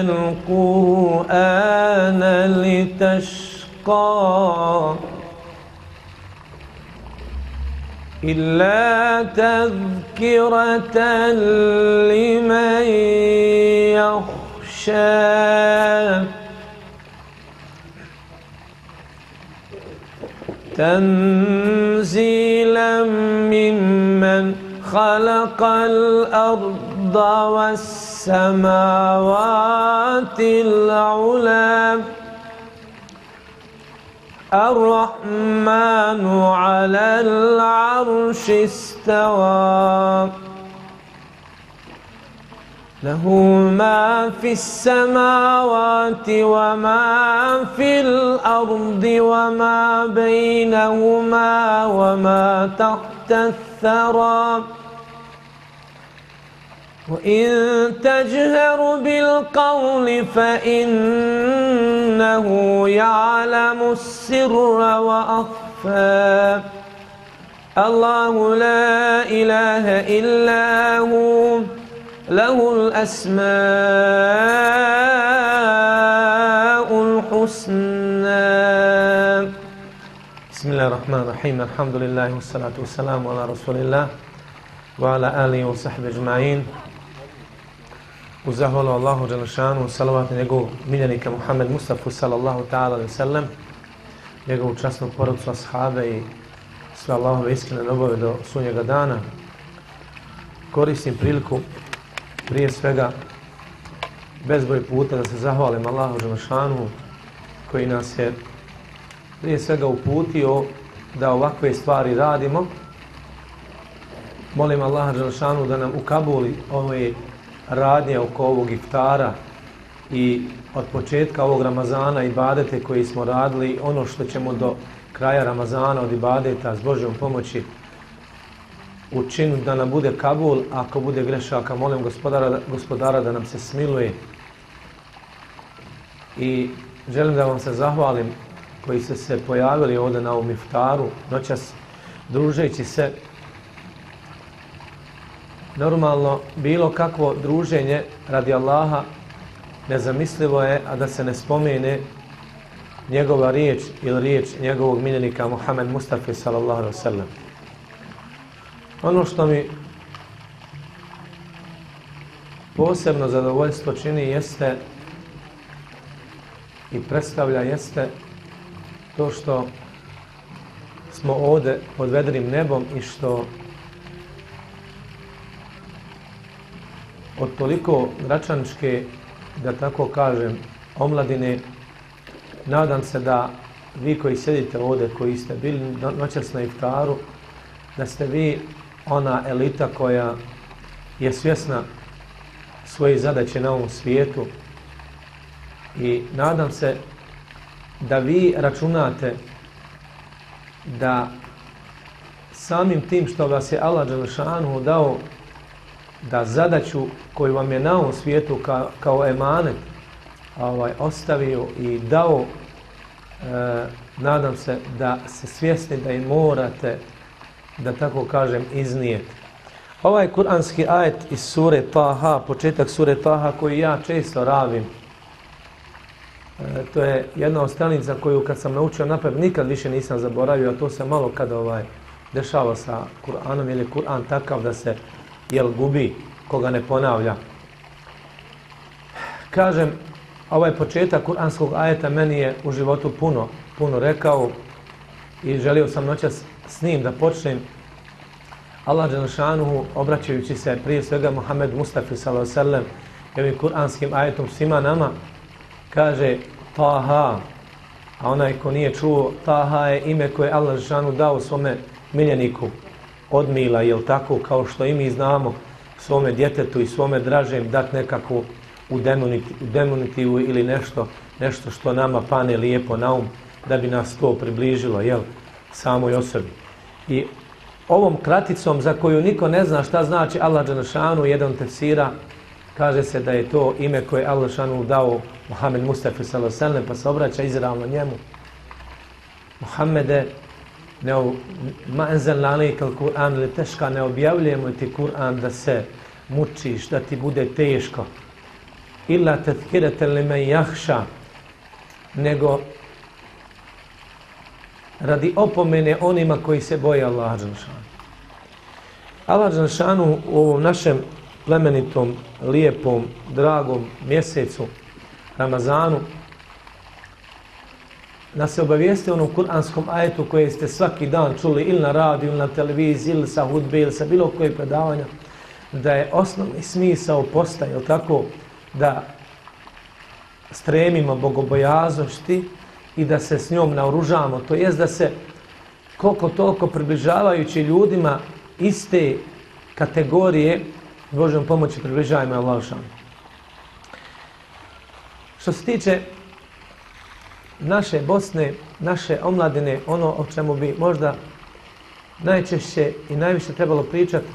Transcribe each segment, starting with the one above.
القرآن لتشقى إلا تذكرة لمن يخشى. تنزيلا ممن خلق الأرض والسماوات العلام الرحمن على العرش استوى. له ما في السماوات وما في الأرض وما بينهما وما تحت الثرى. وإن تجهر بالقول فإنه يعلم السر وأخفى. الله لا إله إلا هو له الأسماء الحسنى. بسم الله الرحمن الرحيم الحمد لله والصلاة والسلام على رسول الله وعلى آله وصحبه أجمعين u zahvalu Allahu Đelešanu, salavat na njegovog miljenika Muhammed Mustafa sallallahu ta'ala alaihi sallam, njegovu časnu porodcu ashabe i sve Allahove iskrene ljubave do sunnjega dana. Koristim priliku prije svega bezboj puta da se zahvalim Allahu Đelešanu koji nas je prije svega uputio da ovakve stvari radimo. Molim Allaha Đelešanu da nam ukabuli ove radnje oko ovog iftara i od početka ovog Ramazana i badete koji smo radili, ono što ćemo do kraja Ramazana od ibadeta s Božjom pomoći učiniti da nam bude kabul, ako bude grešaka, molim gospodara, gospodara da nam se smiluje. I želim da vam se zahvalim koji ste se pojavili ovdje na ovom iftaru, noćas družeći se normalno bilo kakvo druženje radi Allaha nezamislivo je, a da se ne spomene njegova riječ ili riječ njegovog miljenika Muhammed Mustafa sallallahu alaihi sallam. Ono što mi posebno zadovoljstvo čini jeste i predstavlja jeste to što smo ovde pod vedrim nebom i što od toliko gračaničke, da tako kažem, omladine, nadam se da vi koji sjedite ovde, koji ste bili noćas na iftaru, da ste vi ona elita koja je svjesna svoje zadaće na ovom svijetu. I nadam se da vi računate da samim tim što vas je Allah Đelešanu dao da zadaću koju vam je na ovom svijetu ka, kao emanet ovaj, ostavio i dao, e, nadam se da se svjesni da i morate, da tako kažem, iznijeti. Ovaj kuranski ajet iz sure Taha, početak sure Taha koji ja često ravim, e, to je jedna od stranica koju kad sam naučio napred nikad više nisam zaboravio, a to se malo kad ovaj, dešava sa Kur'anom, ili Kur'an takav da se jel gubi koga ne ponavlja. Kažem, ovaj početak kuranskog ajeta meni je u životu puno, puno rekao i želio sam noćas s njim da počnem. Allah Đelšanuhu, obraćajući se prije svega Muhammed Mustafa s.a.v. i ovim kuranskim ajetom svima nama, kaže Taha, a onaj ko nije čuo, Taha je ime koje Allah Đelšanuhu dao svome miljeniku, odmila, jel tako, kao što i mi znamo, svome djetetu i svome dražem dat nekako u demonitivu ili nešto, nešto što nama pane lijepo na um, da bi nas to približilo, jel, samoj osobi. I ovom kraticom za koju niko ne zna šta znači Allah Đanašanu, jedan tefsira, kaže se da je to ime koje Allah Đanašanu dao Muhammed Mustafa s.a.v. pa se obraća izravno njemu. Muhammede, ne, ma enzel lalikal Kur'an ili teška, ne objavljujemo ti Kur'an da se mučiš, da ti bude teško. Illa tethkirete li me jahša, nego radi opomene onima koji se boje Allah Đanšanu. Allah Đanšanu u ovom našem plemenitom, lijepom, dragom mjesecu, Ramazanu, da se obavijeste onom kuranskom ajetu koje ste svaki dan čuli ili na radiju, ili na televiziji, ili sa hudbe, ili sa bilo koje predavanja, da je osnovni smisao postaje, tako, da stremimo bogobojaznošti i da se s njom naoružamo. To jest da se koliko toliko približavajući ljudima iste kategorije Božom pomoći približajmo Allahšanu. Što se tiče naše Bosne, naše omladine, ono o čemu bi možda najčešće i najviše trebalo pričati,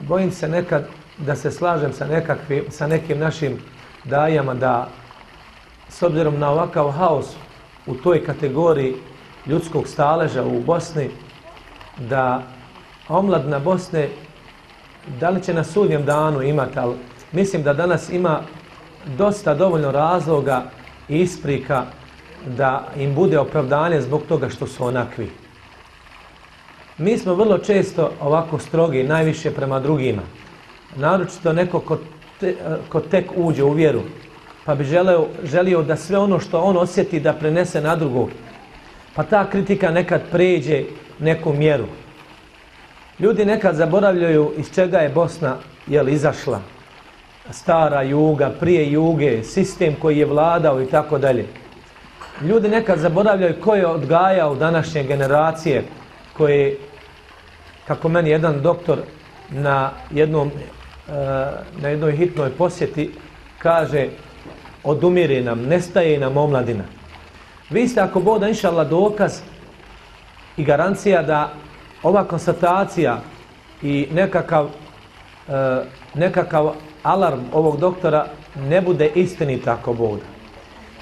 bojim se nekad da se slažem sa, nekakvi, sa nekim našim dajama da s obzirom na ovakav haos u toj kategoriji ljudskog staleža u Bosni, da omladna Bosne, da li će na sudnjem danu imati, ali mislim da danas ima dosta dovoljno razloga i isprika da im bude opravdanje zbog toga što su onakvi. Mi smo vrlo često ovako strogi, najviše prema drugima. Naročito neko ko, te, ko tek uđe u vjeru, pa bi želeo, želio da sve ono što on osjeti da prenese na drugog. Pa ta kritika nekad pređe neku mjeru. Ljudi nekad zaboravljaju iz čega je Bosna jel, izašla. Stara juga, prije juge, sistem koji je vladao i tako dalje. Ljudi nekad zaboravljaju ko je odgajao današnje generacije koje, kako meni jedan doktor na jednom e, na jednoj hitnoj posjeti kaže odumire nam, nestaje nam omladina. Vi ste ako boda inšala dokaz i garancija da ova konstatacija i nekakav, e, nekakav alarm ovog doktora ne bude istini tako boda.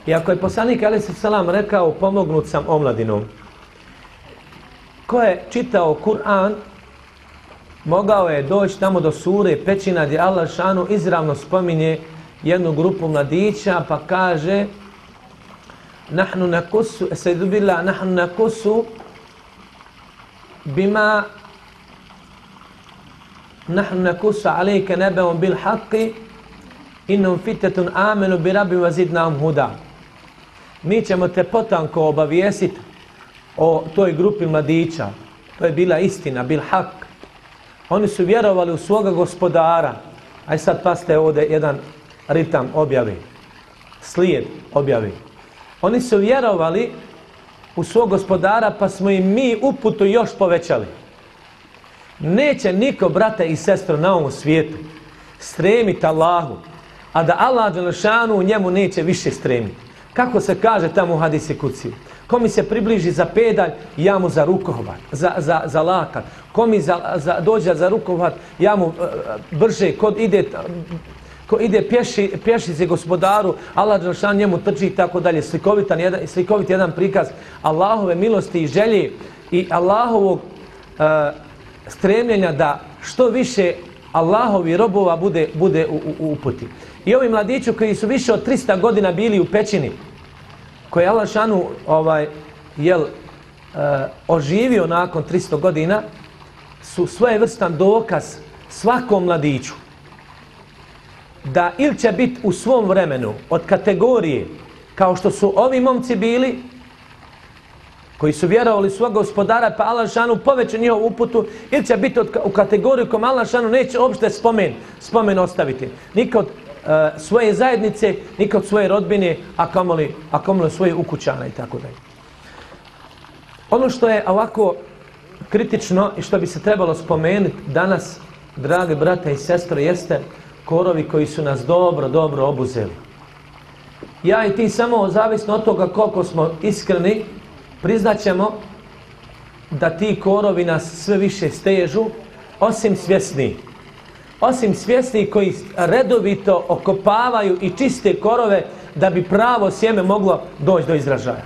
I ako je poslanik Ali Salam rekao pomognut sam omladinom, ko je čitao Kur'an, mogao je doći tamo do sure pećina gdje Allah šanu izravno spominje jednu grupu mladića pa kaže nahnu nakusu e, se dubila nahnu nakusu bima nahnu nakusu alejke nebeom bil haqqi innum fitetun amenu bi rabbi vazidnam huda. Mi ćemo te potanko obavijesiti o toj grupi mladića. To je bila istina bil haq oni su vjerovali u svoga gospodara. Aj sad paste ovde jedan ritam objavi, slijed objavi. Oni su vjerovali u svog gospodara, pa smo im mi uputu još povećali. Neće niko, brata i sestro, na ovom svijetu stremiti Allahu, a da Allah Đelešanu u njemu neće više stremiti. Kako se kaže tamo u hadisi kuciju? Ko mi se približi za pedalj, ja mu za rukovat, za, za, za lakat. Ko mi za, za, dođe za rukovat, ja mu uh, brže, kod ide e, ko ide pješi, pješi se gospodaru, Allah Đelšan njemu trči i tako dalje. Slikovitan jedan, slikovit jedan prikaz Allahove milosti i želje i Allahovog uh, stremljenja da što više Allahovi robova bude, bude u, u, uputi. I ovi mladiću koji su više od 300 godina bili u pećini, koji je Allah šanu ovaj, jel, e, oživio nakon 300 godina, su svoje vrstan dokaz svakom mladiću da ili će biti u svom vremenu od kategorije kao što su ovi momci bili koji su vjerovali svog gospodara pa Allah šanu poveće njihov uputu ili će biti u kategoriju kom Allah šanu neće uopšte spomen, spomen ostaviti. Nikod e, eh, svoje zajednice, nikod svoje rodbine, a kamoli, a kamoli svoje ukućana i tako dalje. Ono što je ovako kritično i što bi se trebalo spomenuti danas drage brate i sestre, jeste korovi koji su nas dobro, dobro obuzeli. Ja i ti samo zavisno od toga koliko smo iskreni, priznaćemo da ti korovi nas sve više stežu, osim svjesni. Osim svjesni koji redovito okopavaju i čiste korove da bi pravo sjeme moglo doći do izražaja.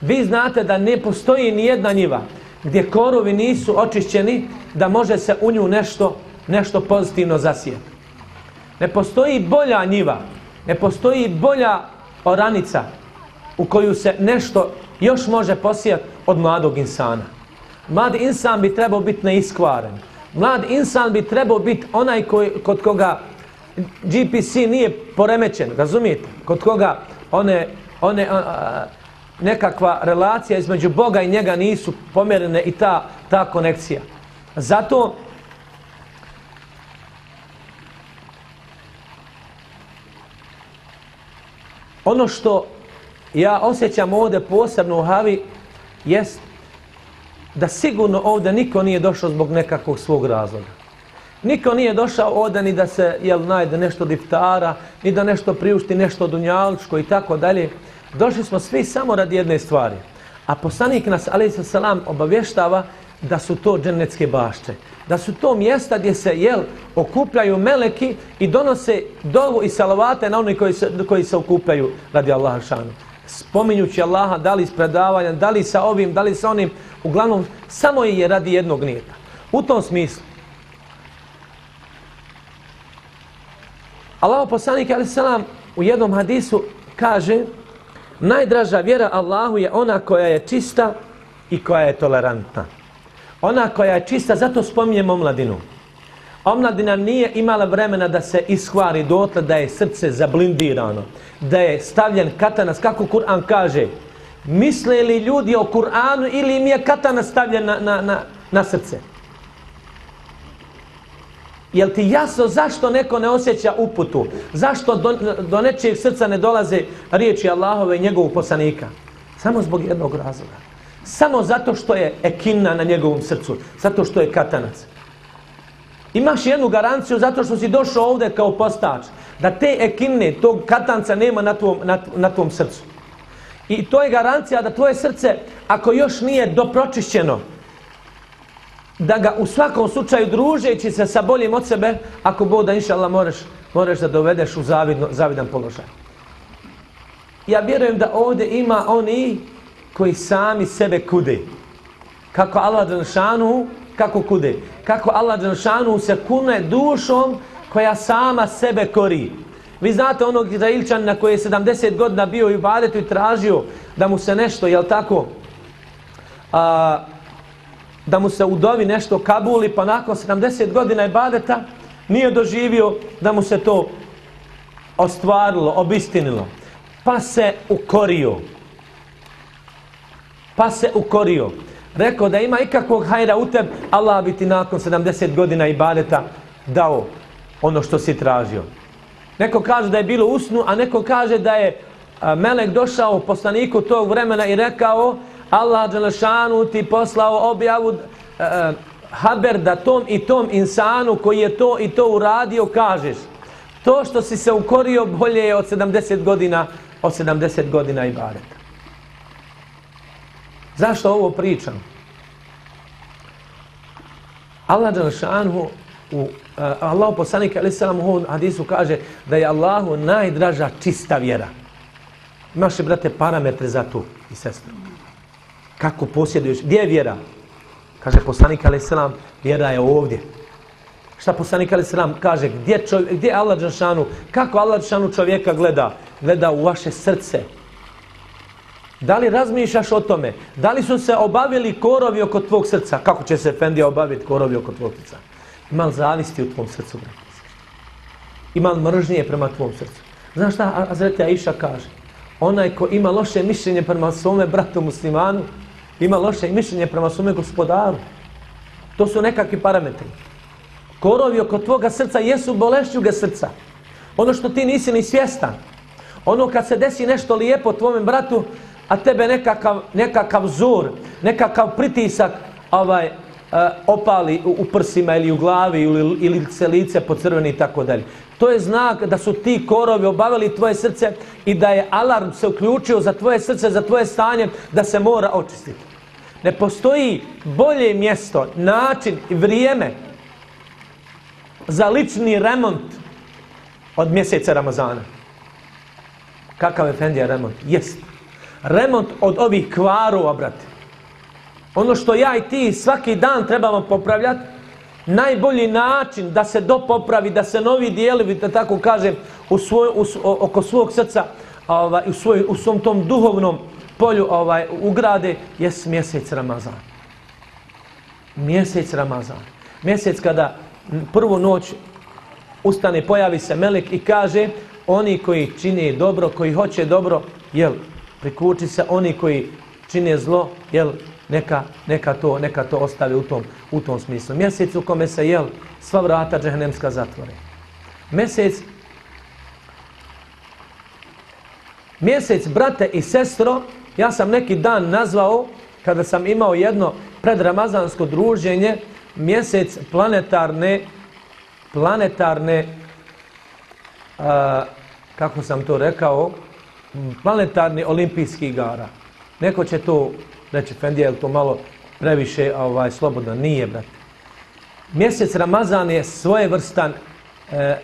Vi znate da ne postoji ni jedna njiva gdje korovi nisu očišćeni da može se u nju nešto, nešto pozitivno zasijeti. Ne postoji bolja njiva, ne postoji bolja oranica u koju se nešto još može posijati od mladog insana. Mlad insan bi trebao biti neiskvaren. Mlad insan bi trebao biti onaj koji, kod koga GPC nije poremećen, razumijete? Kod koga one, one a, nekakva relacija između Boga i njega nisu pomjerene i ta, ta konekcija. Zato ono što ja osjećam ovdje posebno u Havi jest da sigurno ovdje niko nije došao zbog nekakvog svog razloga. Niko nije došao ovdje ni da se jel, najde nešto diftara, ni da nešto priušti, nešto dunjaličko i tako dalje. Došli smo svi samo radi jedne stvari. A poslanik nas, ali se salam, obavještava da su to dženecke bašće. Da su to mjesta gdje se, jel, okupljaju meleki i donose dovu i salavate na oni koji se, koji se okupljaju radi Allaha šanu. Spominjući Allaha, da li s predavanja, da li sa ovim, da li sa onim, uglavnom, samo je radi jednog nijeta. U tom smislu, Allah poslanik, ali salam, u jednom hadisu kaže najdraža vjera Allahu je ona koja je čista i koja je tolerantna. Ona koja je čista, zato spominjemo mladinu. Omladina nije imala vremena da se iskvari dotle da je srce zablindirano, da je stavljen katanas, kako Kur'an kaže, misle li ljudi o Kur'anu ili im je katanas stavljen na, na, na, na srce? Jel ti jasno zašto neko ne osjeća uputu? Zašto do, do nečijeg srca ne dolaze riječi Allahove i njegovog poslanika? Samo zbog jednog razloga. Samo zato što je ekina na njegovom srcu. Zato što je katanac. Imaš jednu garanciju zato što si došao ovdje kao postač. Da te ekine, tog katanca nema na tvom, na, na tvom srcu. I to je garancija da tvoje srce, ako još nije dopročišćeno, da ga u svakom slučaju družeći se sa boljim od sebe, ako Bog da inša Allah moraš, moraš da dovedeš u zavidno, zavidan položaj. Ja vjerujem da ovdje ima oni koji sami sebe kude. Kako Allah Đanšanu, kako kude. Kako Allah Đelšanu se kune dušom koja sama sebe kori. Vi znate onog Izrailčana koji je 70 godina bio i u badetu i tražio da mu se nešto, jel tako, a, da mu se udovi nešto kabuli, pa nakon 70 godina ibadeta nije doživio da mu se to ostvarilo, obistinilo. Pa se ukorio. Pa se ukorio. Rekao da ima ikakvog hajra u tebi, Allah bi ti nakon 70 godina ibadeta dao ono što si tražio. Neko kaže da je bilo usnu, a neko kaže da je Melek došao poslaniku tog vremena i rekao Allah Đelešanu ti poslao objavu e, haber da tom i tom insanu koji je to i to uradio kažeš to što si se ukorio bolje je od 70 godina od 70 godina i bareta. Zašto ovo pričam? Allah Đelešanu u uh, Allahu poslanik ali selam u hadisu kaže da je Allahu najdraža čista vjera. Imaš brate parametre za to i sestru. Kako posjeduješ? Gdje je vjera? Kaže poslanik ali selam vjera je ovdje. Šta poslanik ali selam kaže? Gdje, čovjek, gdje Allah Đanšanu? Kako Allah Đanšanu čovjeka gleda? Gleda u vaše srce. Da li razmišljaš o tome? Da li su se obavili korovi oko tvog srca? Kako će se Efendija obaviti korovi oko tvog srca? Ima li zavisti u tvom srcu? Ima li mržnije prema tvom srcu? Znaš šta Azreti Aisha kaže? Onaj ko ima loše mišljenje prema svome bratu muslimanu, ima loše mišljenje prema svome gospodaru. To su nekakvi parametri. Korovi oko tvoga srca jesu bolešćuga srca. Ono što ti nisi ni svjestan. Ono kad se desi nešto lijepo tvome bratu, a tebe nekakav, nekakav zor, nekakav pritisak ovaj, eh, opali u prsima ili u glavi ili, ili se lice pocrveni i tako dalje. To je znak da su ti korovi obavili tvoje srce i da je alarm se uključio za tvoje srce, za tvoje stanje, da se mora očistiti. Ne postoji bolje mjesto, način i vrijeme za lični remont od mjeseca Ramazana. Kakav je Fendija remont? Jeste Remont od ovih kvarova, brate. Ono što ja i ti svaki dan trebamo popravljati, najbolji način da se dopopravi, da se novi dijelovi, da tako kažem, u svoj, u, oko svog srca, ovaj, u, svoj, u svom tom duhovnom polju ovaj, ugrade, je mjesec Ramazan. Mjesec Ramazan. Mjesec kada prvu noć ustane, pojavi se melek i kaže oni koji čine dobro, koji hoće dobro, jel, prikuči se, oni koji čine zlo, jel, neka, neka, to, neka to ostave u tom, u tom smislu. Mjesec u kome se, jel, sva vrata džehennemska zatvore. Mjesec, mjesec, brate i sestro, ja sam neki dan nazvao, kada sam imao jedno predramazansko druženje, mjesec planetarne, planetarne, a, kako sam to rekao, planetarni olimpijski igara. Neko će to reći, Fendija, je to malo previše ovaj, slobodno? Nije, brate. Mjesec Ramazan je svojevrstan, e,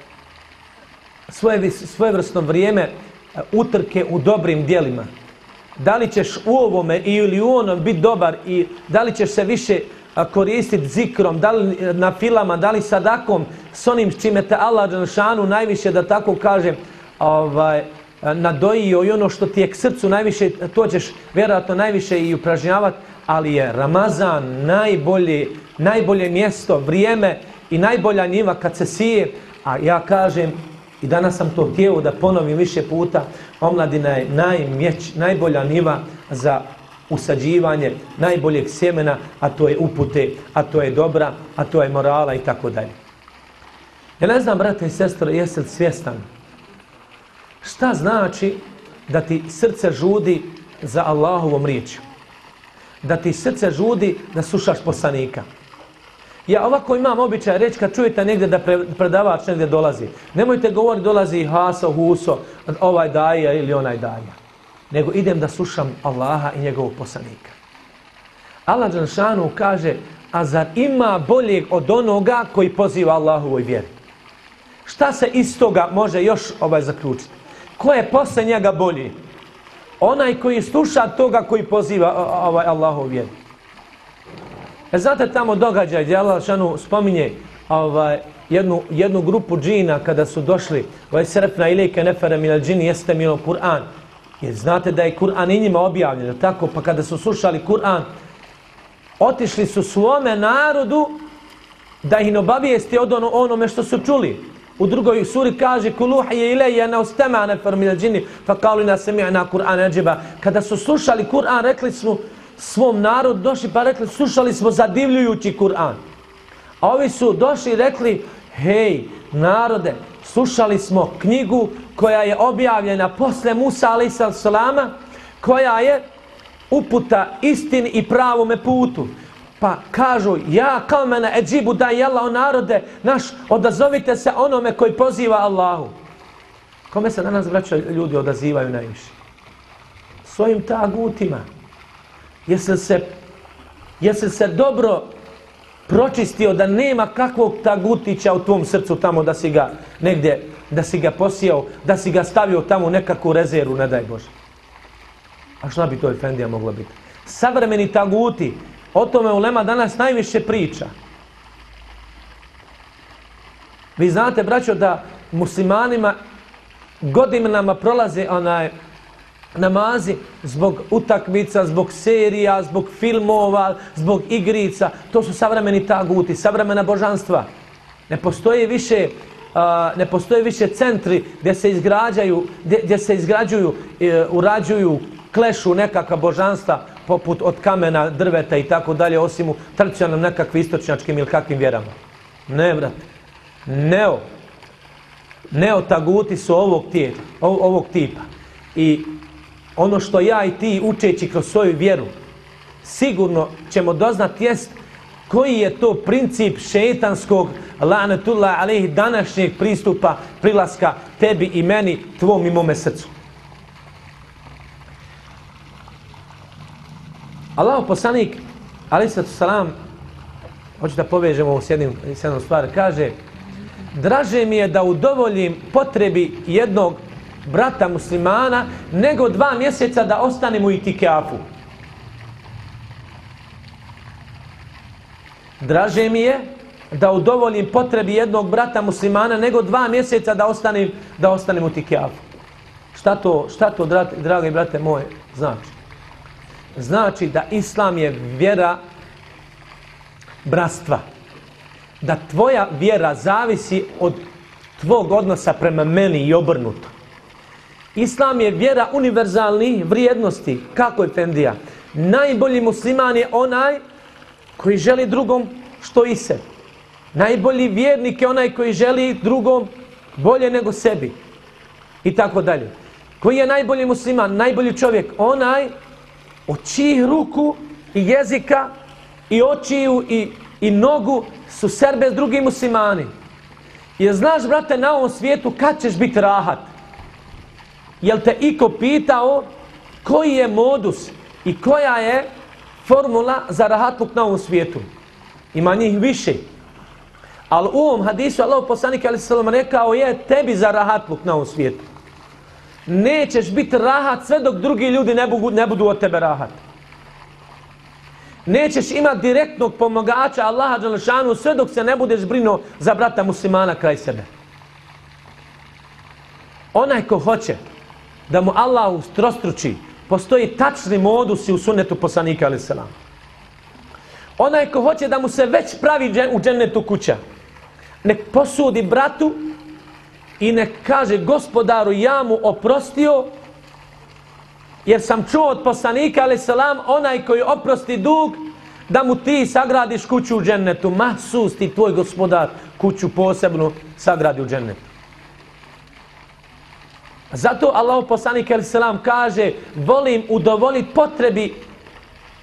svoje, svojevrsno vrijeme e, utrke u dobrim dijelima. Da li ćeš u ovome ili u onom biti dobar i da li ćeš se više koristiti zikrom, da li e, na filama, da li sadakom, s onim čime te Allah Đanšanu najviše, da tako kažem, ovaj, nadojio i ono što ti je k srcu najviše, to ćeš vjerojatno najviše i upražnjavati, ali je Ramazan najbolje, najbolje mjesto, vrijeme i najbolja njiva kad se sije, a ja kažem, i danas sam to htio da ponovim više puta, omladina je najmjeć, najbolja niva za usađivanje najboljeg sjemena, a to je upute, a to je dobra, a to je morala i tako dalje. Ja ne znam, brate i sestro, jesi li svjestan? Šta znači da ti srce žudi za Allahovom riječju? Da ti srce žudi da slušaš poslanika? Ja ovako imam običaj reći kad čujete negdje da predavač negdje dolazi. Nemojte govoriti dolazi Haso, Huso, ovaj daja ili onaj daja nego idem da slušam Allaha i njegovog poslanika. Allah Đanšanu kaže, a zar ima boljeg od onoga koji poziva Allahu vjeri? Šta se iz toga može još ovaj zaključiti? Ko je posle njega bolji? Onaj koji sluša toga koji poziva ovaj Allahov u. E znate tamo događaj gdje Allah šanu spominje ovaj, jednu, jednu grupu džina kada su došli ovaj srpna ilike nefere mila džini jeste milo Kur'an. Jer znate da je Kur'an i njima objavljen, tako? Pa kada su slušali Kur'an, otišli su svome narodu da ih obavijesti od ono, onome što su čuli. U drugoj suri kaže kuluhi je ilaje na ustemane formile džini fa kauli na semi'na Kur'an ađiba. Kada su slušali Kur'an, rekli smo svom narodu, došli pa rekli, slušali smo zadivljujući Kur'an. A ovi su došli i rekli, hej, narode, slušali smo knjigu koja je objavljena posle Musa alaihissalama koja je uputa istin i pravome putu. Pa kažu, ja kao mene eđibu da jela o narode naš, odazovite se onome koji poziva Allahu. Kome se danas vraća ljudi odazivaju najviše? Svojim tagutima. Jesi se, jesi se dobro pročistio da nema kakvog tagutića u tvom srcu tamo da si ga negdje, da si ga posijao, da si ga stavio tamo u nekakvu rezervu, ne daj Bože. A šta bi to Efendija moglo biti? Savremeni taguti, o tome Ulema danas najviše priča. Vi znate, braćo, da muslimanima godinama prolaze onaj, namazi zbog utakmica, zbog serija, zbog filmova, zbog igrica. To su savremeni taguti, savremena božanstva. Ne postoje više Uh, ne postoje više centri gdje se izgrađaju, gdje, gdje se izgrađuju, uh, urađuju, klešu nekakva božanstva poput od kamena, drveta i tako dalje, osim u tradicionalnim nekakvim istočnjačkim ili kakvim vjerama. Ne, brate. Neo. Neo taguti su ovog, tijela, ovog tipa. I ono što ja i ti učeći kroz svoju vjeru, sigurno ćemo doznat jest Koji je to princip šetanskog lanetullah alaihi današnjeg pristupa, prilaska tebi i meni, tvom i mome srcu? Allah poslanik, alaihi salam, hoću da povežemo ovo s jednim, s jednom stvar, kaže, draže mi je da udovoljim potrebi jednog brata muslimana, nego dva mjeseca da ostanem u itikafu. Draže mi je da udovoljim potrebi jednog brata muslimana, nego dva mjeseca da ostanem, da ostanem u itikafu. Šta to, šta to, dragi brate moje, znači? Znači da islam je vjera bratstva. Da tvoja vjera zavisi od tvog odnosa prema meni i obrnuto. Islam je vjera univerzalnih vrijednosti. Kako je Fendija? Najbolji musliman je onaj koji želi drugom što i se. Najbolji vjernik je onaj koji želi drugom bolje nego sebi. I tako dalje. Koji je najbolji musliman, najbolji čovjek? Onaj od čijih ruku i jezika i očiju i, i nogu su serbe s drugim muslimani. Jer znaš, brate, na ovom svijetu kad ćeš biti rahat? Jel te iko pitao koji je modus i koja je formula za rahatluk na ovom svijetu? Ima njih više. Ali u ovom hadisu Allah poslanik ali sallam rekao je tebi za rahatluk na ovom svijetu. Nećeš biti rahat sve dok drugi ljudi ne budu, ne budu od tebe rahat. Nećeš imati direktnog pomagača Allaha Đalešanu sve dok se ne budeš brinuo za brata muslimana kraj sebe. Onaj ko hoće da mu Allah ustrostruči, postoji tačni modus i u sunnetu poslanika ali selam. Onaj ko hoće da mu se već pravi u džennetu kuća, nek posudi bratu i ne kaže gospodaru ja mu oprostio jer sam čuo od poslanika ali selam onaj koji oprosti dug da mu ti sagradiš kuću u džennetu. Mahsus ti tvoj gospodar kuću posebno sagradi u džennetu. Zato Allah poslanik ali selam kaže volim udovolit potrebi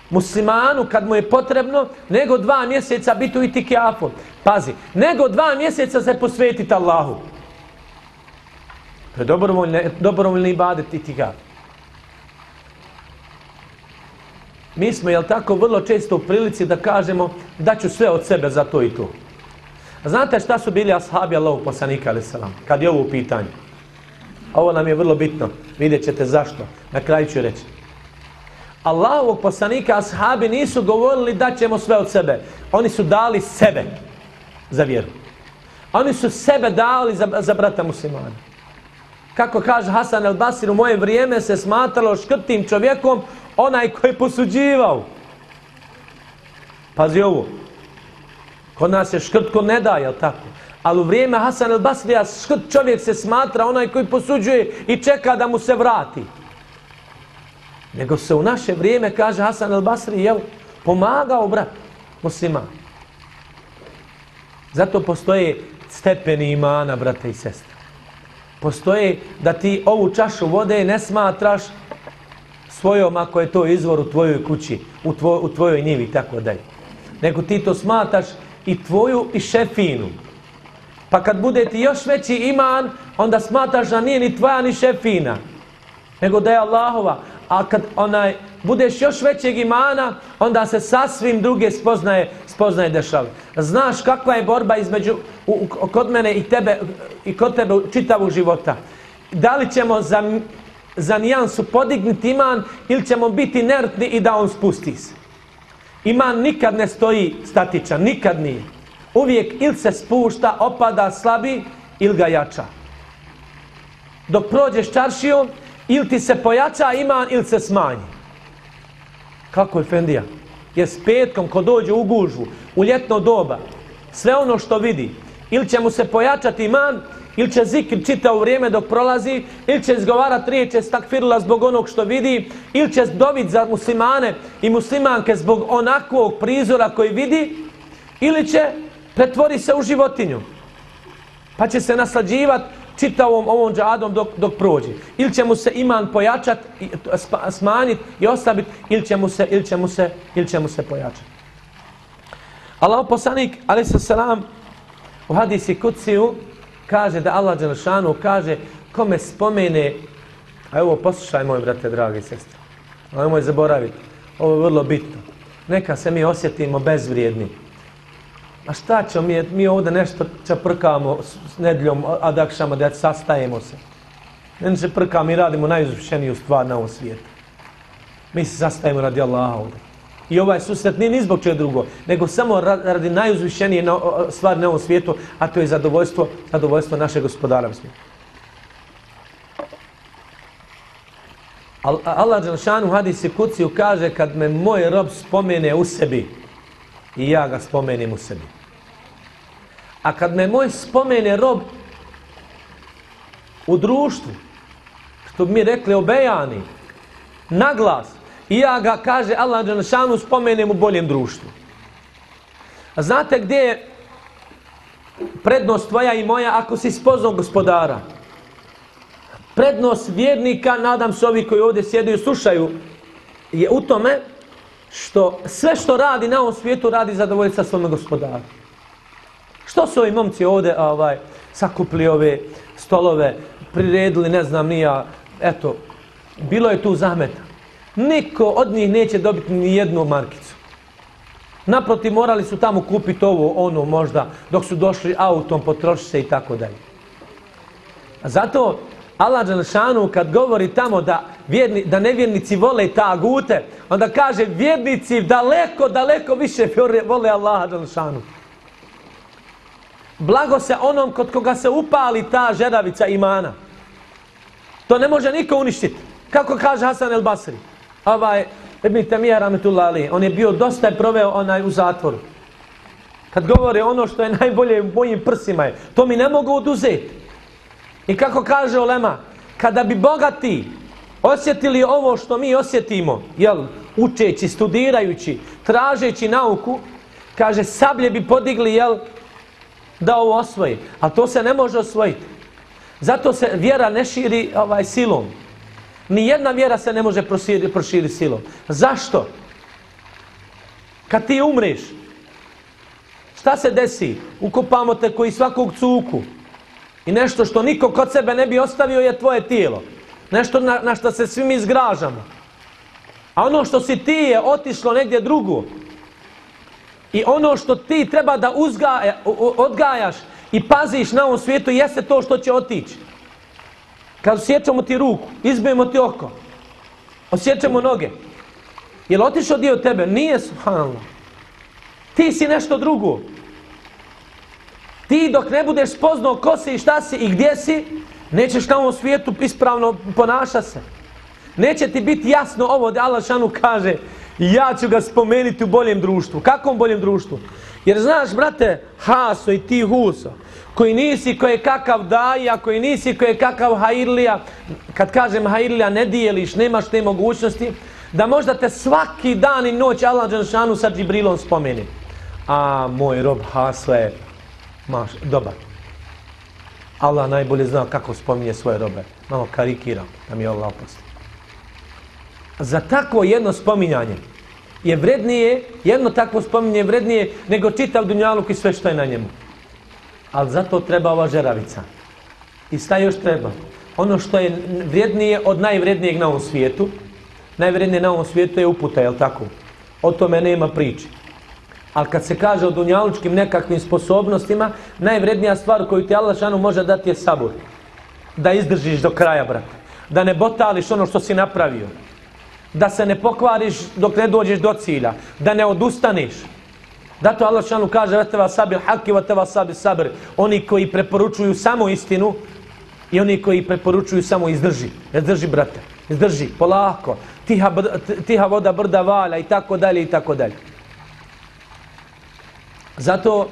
muslimanu kad mu je potrebno nego dva mjeseca biti u itikafu. Pazi, nego dva mjeseca se posvetiti Allahu. To je dobrovoljni, dobrovoljni ibadet itikjafu. mi smo, jel tako, vrlo često u prilici da kažemo da ću sve od sebe za to i to. Znate šta su bili ashabi Allahog poslanika, ali salam, kad je ovo u pitanju? Ovo nam je vrlo bitno, vidjet ćete zašto. Na kraju ću reći. Allahovog poslanika, ashabi nisu govorili da ćemo sve od sebe. Oni su dali sebe za vjeru. Oni su sebe dali za, za brata muslimana. Kako kaže Hasan el Basir, u moje vrijeme se smatralo škrtim čovjekom onaj koji je posuđivao. Pazi ovo. Kod nas je škrt ko ne da, jel tako? Ali u vrijeme Hasan el Basrija škrt čovjek se smatra onaj koji posuđuje i čeka da mu se vrati. Nego se u naše vrijeme, kaže Hasan el Basri, jel, pomagao brat muslima. Zato postoje stepeni imana, brate i sestre. Postoje da ti ovu čašu vode ne smatraš svojom ako je to izvor u tvojoj kući, u, tvoj, u tvojoj njivi i tako dalje. Nego ti to smataš i tvoju i šefinu. Pa kad bude ti još veći iman, onda smataš da nije ni tvoja ni šefina, nego da je Allahova. A kad onaj budeš još većeg imana, onda se sasvim druge spoznaje, spoznaje dešave. Znaš kakva je borba između u, u, kod mene i tebe i kod tebe čitavog života. Da li ćemo za za nijansu podignuti iman ili ćemo biti inertni i da on spusti se. Iman nikad ne stoji statičan, nikad nije. Uvijek ili se spušta, opada, slabi ili ga jača. Dok prođeš čaršijom, ili ti se pojača iman ili se smanji. Kako je Fendija? Jer s petkom ko dođe u gužvu, u ljetno doba, sve ono što vidi, ili će mu se pojačati iman, ili će zikr čita u vrijeme dok prolazi, ili će izgovarati riječe stakfirila zbog onog što vidi, ili će dobiti za muslimane i muslimanke zbog onakvog prizora koji vidi, ili će pretvori se u životinju. Pa će se naslađivati čitavom ovom džadom dok, dok prođe. Ili će mu se iman pojačati, smanjiti i oslabit, ili će mu se, ili će mu se, ili će mu se pojačati. Allah poslanik, ali se salam, u hadisi kuciju, kaže da Allah Đelšanu kaže kome spomene, a evo poslušaj moj brate, dragi sestri, ovo moj zaboraviti, ovo je vrlo bitno, neka se mi osjetimo bezvrijedni. A šta ćemo mi, mi ovdje nešto čaprkamo s nedljom, adakšama, da sastajemo se. Ne se prkamo, mi radimo najuzvišeniju stvar na ovom svijetu. Mi se sastajemo radi Allaha ovdje. I ovaj susret nije ni zbog čega drugo, nego samo radi najuzvišenije stvari na ovom svijetu, a to je zadovoljstvo, zadovoljstvo našeg gospodara. Allah Đelšanu hadisi kuciju kaže kad me moj rob spomene u sebi i ja ga spomenim u sebi. A kad me moj spomene rob u društvu, što bi mi rekli obejani, naglas, I ja ga, kaže Allah Đanšanu, spomenem u boljem društvu. A znate gdje je prednost tvoja i moja ako si spoznao gospodara? Prednost vjernika, nadam se ovi koji ovdje sjedu i slušaju, je u tome što sve što radi na ovom svijetu radi zadovoljstva svome gospodaru. Što su ovi momci ovdje ovaj, sakupli ove stolove, priredili, ne znam, nija, eto, bilo je tu zameta. Niko od njih neće dobiti ni jednu markicu. Naprotiv, morali su tamo kupiti ovo, ono možda, dok su došli autom, potrošiti se i tako dalje. A zato Allah Đelšanu kad govori tamo da, vjerni, da nevjernici vole ta agute, onda kaže vjernici daleko, daleko više vole Allaha Đelšanu. Blago se onom kod koga se upali ta žeravica imana. To ne može niko uništiti. Kako kaže Hasan el Basri ovaj Ibn Tamija Rametullah Ali, on je bio dosta je proveo onaj u zatvoru. Kad govore ono što je najbolje u mojim prsima je, to mi ne mogu oduzeti. I kako kaže Olema, kada bi bogati osjetili ovo što mi osjetimo, jel, učeći, studirajući, tražeći nauku, kaže, sablje bi podigli, jel, da ovo osvoji. Ali to se ne može osvojiti. Zato se vjera ne širi ovaj silom. Ni jedna vjera se ne može proširiti, proširiti silom. Zašto? Kad ti umreš, šta se desi? Ukopamo te koji svakog cuku. I nešto što niko kod sebe ne bi ostavio je tvoje tijelo. Nešto na, na što se svi mi zgražamo. A ono što si ti je otišlo negdje drugo. I ono što ti treba da uzgaja, e, odgajaš i paziš na ovom svijetu jeste to što će otići. Kad osjećamo ti ruku, izbijemo ti oko, osjećamo noge. Je li otišao dio tebe? Nije, subhanallah. Ti si nešto drugo. Ti dok ne budeš spoznao ko si i šta si i gdje si, nećeš na ovom svijetu ispravno ponaša se. Neće ti biti jasno ovo da Allah šanu kaže ja ću ga spomenuti u boljem društvu. Kakvom boljem društvu? Jer znaš, brate, Haso i ti Huso, koji nisi koje kakav daja, koji nisi koje kakav hairlija, kad kažem hairlija ne dijeliš, nemaš te mogućnosti, da možda te svaki dan i noć Allah Đanšanu sa Džibrilom spomeni. A moj rob Haso je maš, dobar. Allah najbolje zna kako spominje svoje robe. Malo karikiram da mi je Allah oprosti. Za tako jedno spominjanje je vrednije, jedno takvo spominje vrednije nego čitav dunjaluk i sve što je na njemu ali zato treba ova žeravica. I šta još treba? Ono što je vrijednije od najvrednijeg na ovom svijetu, najvrednije na ovom svijetu je uputa, je tako? O tome nema priče. Ali kad se kaže o dunjalučkim nekakvim sposobnostima, najvrednija stvar koju ti Allah šanu može dati je sabor. Da izdržiš do kraja, brate. Da ne botališ ono što si napravio. Da se ne pokvariš dok ne dođeš do cilja. Da ne odustaneš. Zato Allah šanu kaže vateva sabir haki vateva sabir sabir. Oni koji preporučuju samo istinu i oni koji preporučuju samo izdrži. Izdrži, brate. Izdrži, polako. Tiha, tiha voda brda valja i tako dalje i tako dalje. Zato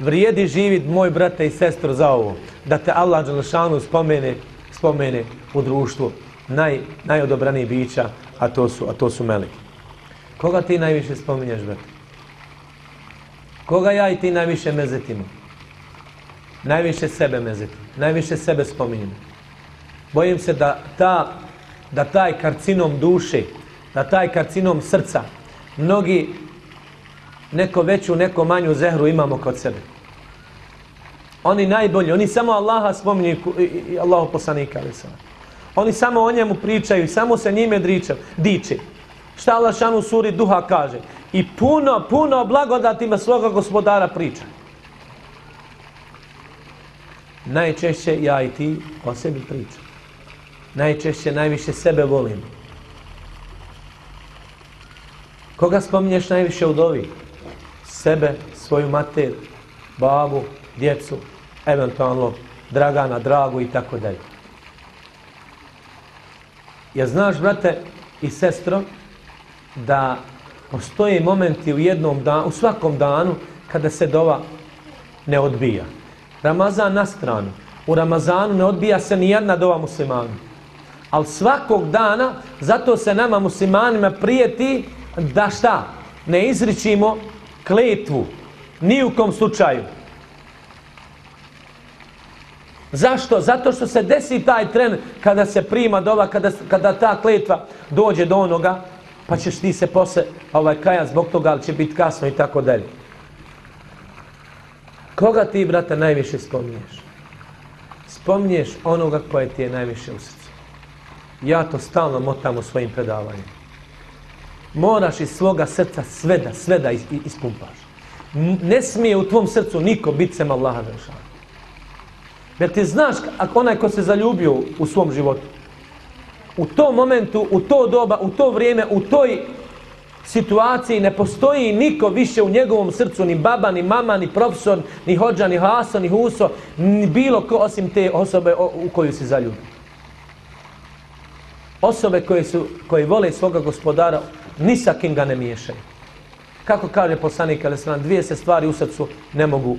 vrijedi živit moj brate i sestro za ovo. Da te Allah šanu spomene, spomene u društvu naj, najodobraniji bića, a to su, a to su meleki. Koga ti najviše spominješ, brate? Koga ja i ti najviše mezetimo? Najviše sebe mezetimo. Najviše sebe spominjemo. Bojim se da, ta, da taj karcinom duše, da taj karcinom srca, mnogi neko veću, neko manju zehru imamo kod sebe. Oni najbolji, oni samo Allaha spominju i Allahu poslanika. Oni samo o njemu pričaju, samo se njime driče, diče. Šta Allah šanu suri duha kaže? I puno, puno blagodatima svoga gospodara priča. Najčešće ja i ti o sebi pričam. Najčešće, najviše sebe volim. Koga spominješ najviše u dovi? Sebe, svoju mater, babu, djecu, eventualno Dragana, Dragu i tako dalje. Ja znaš, brate i sestro, da postoje momenti u jednom danu, u svakom danu, kada se dova ne odbija. Ramazan na stranu. U Ramazanu ne odbija se ni jedna dova muslimanu. Ali svakog dana, zato se nama muslimanima prijeti da šta? Ne izričimo kletvu. Ni u kom slučaju. Zašto? Zato što se desi taj tren kada se prima dova, kada, kada ta kletva dođe do onoga, pa ćeš ti se posle ovaj, kaja zbog toga, ali će biti kasno i tako dalje. Koga ti, brate, najviše spominješ? Spominješ onoga koje ti je najviše u srcu. Ja to stalno motam u svojim predavanjima. Moraš iz svoga srca sve da, sve da ispumpaš. Ne smije u tvom srcu niko biti sem Allaha Đelšanu. Jer ti znaš, ako onaj ko se zaljubio u svom životu, u tom momentu, u to doba, u to vrijeme, u toj situaciji ne postoji niko više u njegovom srcu, ni baba, ni mama, ni profesor, ni hođa, ni haso, ni huso, ni bilo ko osim te osobe u koju se zaljubio. Osobe koje, su, koje vole svoga gospodara, ni sa kim ga ne miješaju. Kako kaže poslanik Alesana, dvije se stvari u srcu ne mogu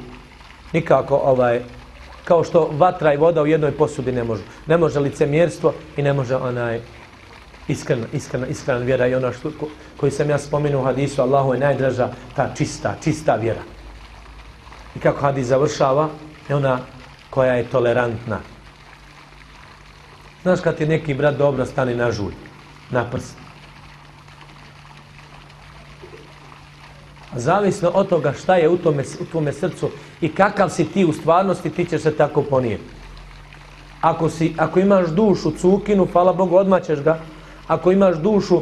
nikako ovaj, kao što vatra i voda u jednoj posudi ne može. Ne može licemjerstvo i ne može onaj iskrena, iskrena, iskrena vjera i ono što, ko, koji sam ja spomenuo u hadisu, Allahu je najdraža ta čista, čista vjera. I kako hadis završava, je ona koja je tolerantna. Znaš kad ti neki brat dobro stani na žulj, na prst. Zavisno od toga šta je u tome, u tome srcu i kakav si ti u stvarnosti, ti ćeš se tako ponijeti. Ako, si, ako imaš dušu cukinu, hvala Bogu, odmah ćeš ga. Ako imaš dušu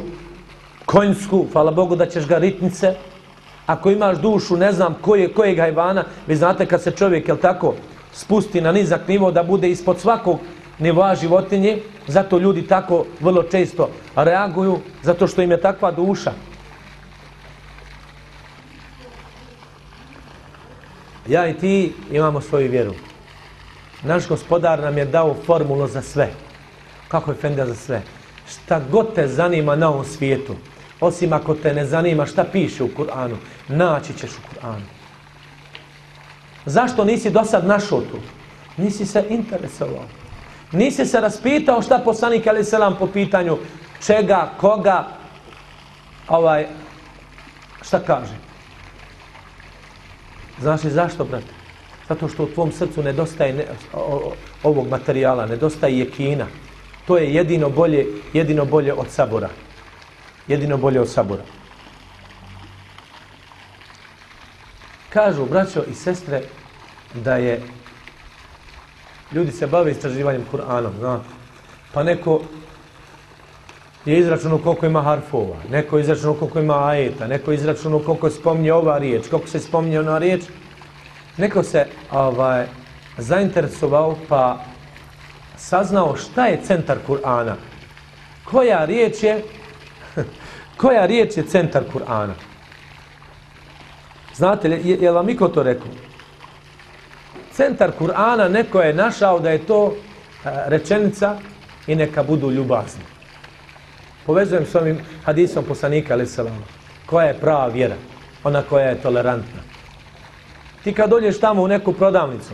konjsku, hvala Bogu da ćeš ga ritnice. Ako imaš dušu, ne znam koje, kojeg hajvana, vi znate kad se čovjek, jel tako, spusti na nizak nivo da bude ispod svakog nivoa životinje, zato ljudi tako vrlo često reaguju, zato što im je takva duša. Ja i ti imamo svoju vjeru. Naš gospodar nam je dao formulu za sve. Kako je Fendija za sve? Šta god te zanima na ovom svijetu, osim ako te ne zanima šta piše u Kur'anu, naći ćeš u Kur'anu. Zašto nisi do sad našao tu? Nisi se interesovao. Nisi se raspitao šta poslanik Ali Selam po pitanju čega, koga, ovaj, šta kaže? Znaš li zašto, brate? Zato što u tvom srcu nedostaje ne, o, o, ovog materijala, nedostaje jekina. To je jedino bolje, jedino bolje od sabora. Jedino bolje od sabora. Kažu, braćo i sestre, da je ljudi se bave istraživanjem Kur'anom, zna. Pa neko je izračunao koliko ima harfova, neko je izračunao koliko ima ajeta, neko je izračunao koliko spominje ova riječ, koliko se spominje ona riječ. Neko se ovaj, zainteresovao pa saznao šta je centar Kur'ana. Koja riječ je koja riječ je centar Kur'ana? Znate li, je, je vam iko to rekao? Centar Kur'ana neko je našao da je to eh, rečenica i neka budu ljubazni povezujem s ovim hadisom poslanika ali salama. Koja je prava vjera? Ona koja je tolerantna. Ti kad dođeš tamo u neku prodavnicu